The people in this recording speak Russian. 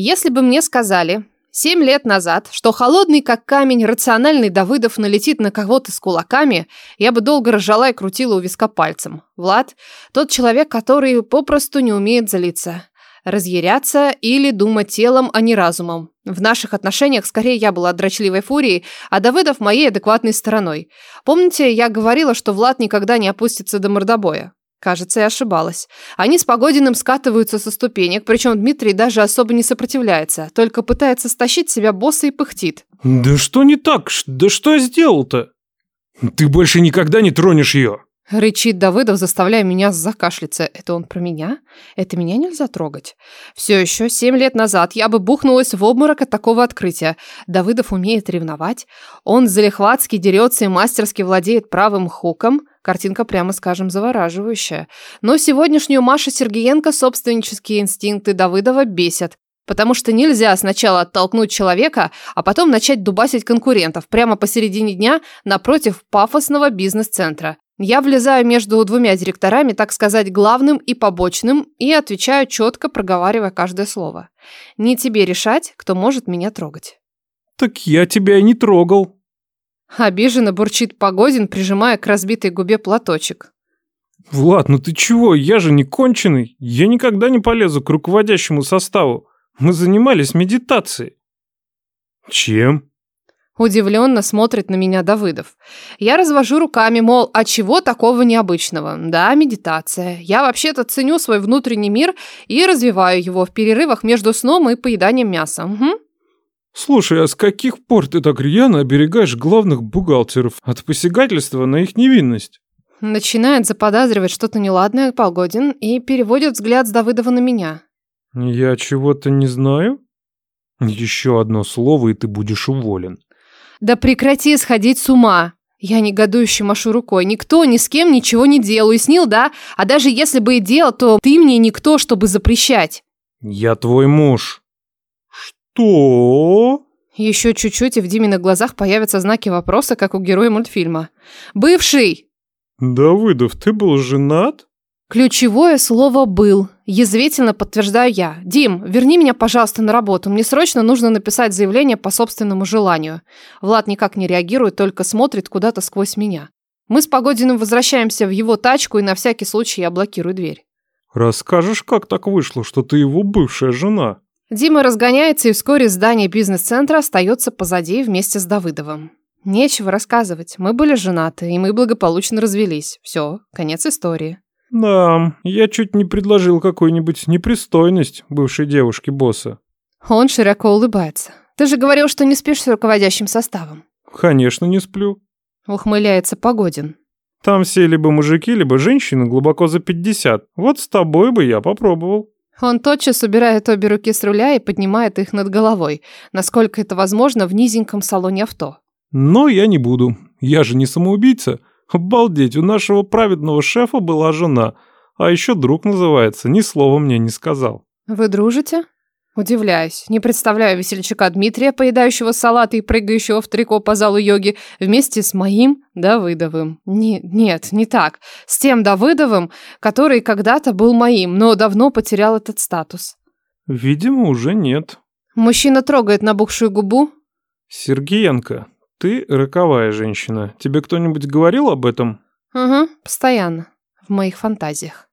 Если бы мне сказали семь лет назад, что холодный как камень рациональный Давыдов налетит на кого-то с кулаками, я бы долго ржала и крутила у виска пальцем. Влад – тот человек, который попросту не умеет злиться разъяряться или думать телом, а не разумом. В наших отношениях скорее я была дрочливой фурией, а Давыдов моей адекватной стороной. Помните, я говорила, что Влад никогда не опустится до мордобоя? Кажется, я ошибалась. Они с Погодиным скатываются со ступенек, причем Дмитрий даже особо не сопротивляется, только пытается стащить себя босса и пыхтит. «Да что не так? Да что я сделал-то? Ты больше никогда не тронешь ее!» Рычит Давыдов, заставляя меня закашляться. Это он про меня? Это меня нельзя трогать. Все еще семь лет назад я бы бухнулась в обморок от такого открытия. Давыдов умеет ревновать. Он залихватски дерется и мастерски владеет правым хуком. Картинка, прямо скажем, завораживающая. Но сегодняшнюю Машу Сергеенко собственнические инстинкты Давыдова бесят. Потому что нельзя сначала оттолкнуть человека, а потом начать дубасить конкурентов прямо посередине дня напротив пафосного бизнес-центра. Я влезаю между двумя директорами, так сказать, главным и побочным, и отвечаю четко, проговаривая каждое слово. Не тебе решать, кто может меня трогать. Так я тебя и не трогал. Обиженно бурчит Погодин, прижимая к разбитой губе платочек. Влад, ну ты чего? Я же не конченый. Я никогда не полезу к руководящему составу. Мы занимались медитацией. Чем? Удивленно смотрит на меня Давыдов. Я развожу руками, мол, а чего такого необычного? Да, медитация. Я вообще-то ценю свой внутренний мир и развиваю его в перерывах между сном и поеданием мяса. Угу. Слушай, а с каких пор ты так рьяно оберегаешь главных бухгалтеров от посягательства на их невинность? Начинает заподозривать что-то неладное Полгодин и переводит взгляд с Давыдова на меня. Я чего-то не знаю? Еще одно слово, и ты будешь уволен. Да прекрати сходить с ума. Я негодующе машу рукой. Никто ни с кем ничего не делал. Уяснил, да? А даже если бы и делал, то ты мне никто, чтобы запрещать. Я твой муж. Что? Еще чуть-чуть, и в Диминых глазах появятся знаки вопроса, как у героя мультфильма. Бывший! Давыдов, ты был женат? Ключевое слово «был». Язвительно подтверждаю я. «Дим, верни меня, пожалуйста, на работу. Мне срочно нужно написать заявление по собственному желанию». Влад никак не реагирует, только смотрит куда-то сквозь меня. Мы с Погодиным возвращаемся в его тачку, и на всякий случай я блокирую дверь. «Расскажешь, как так вышло, что ты его бывшая жена?» Дима разгоняется, и вскоре здание бизнес-центра остается позади вместе с Давыдовым. Нечего рассказывать. Мы были женаты, и мы благополучно развелись. Все, конец истории. Да, я чуть не предложил какую-нибудь непристойность бывшей девушке босса. Он широко улыбается. Ты же говорил, что не спишь с руководящим составом. Конечно, не сплю. Ухмыляется Погодин. Там все либо мужики, либо женщины глубоко за 50. Вот с тобой бы я попробовал. Он тотчас убирает обе руки с руля и поднимает их над головой, насколько это возможно в низеньком салоне авто. Но я не буду. Я же не самоубийца. Обалдеть, у нашего праведного шефа была жена, а еще друг называется, ни слова мне не сказал. Вы дружите? Удивляюсь. Не представляю весельчака Дмитрия, поедающего салаты и прыгающего в трико по залу йоги, вместе с моим Давыдовым. Не, нет, не так. С тем Давыдовым, который когда-то был моим, но давно потерял этот статус. Видимо, уже нет. Мужчина трогает набухшую губу. Сергеенко, ты роковая женщина. Тебе кто-нибудь говорил об этом? Угу, постоянно. В моих фантазиях.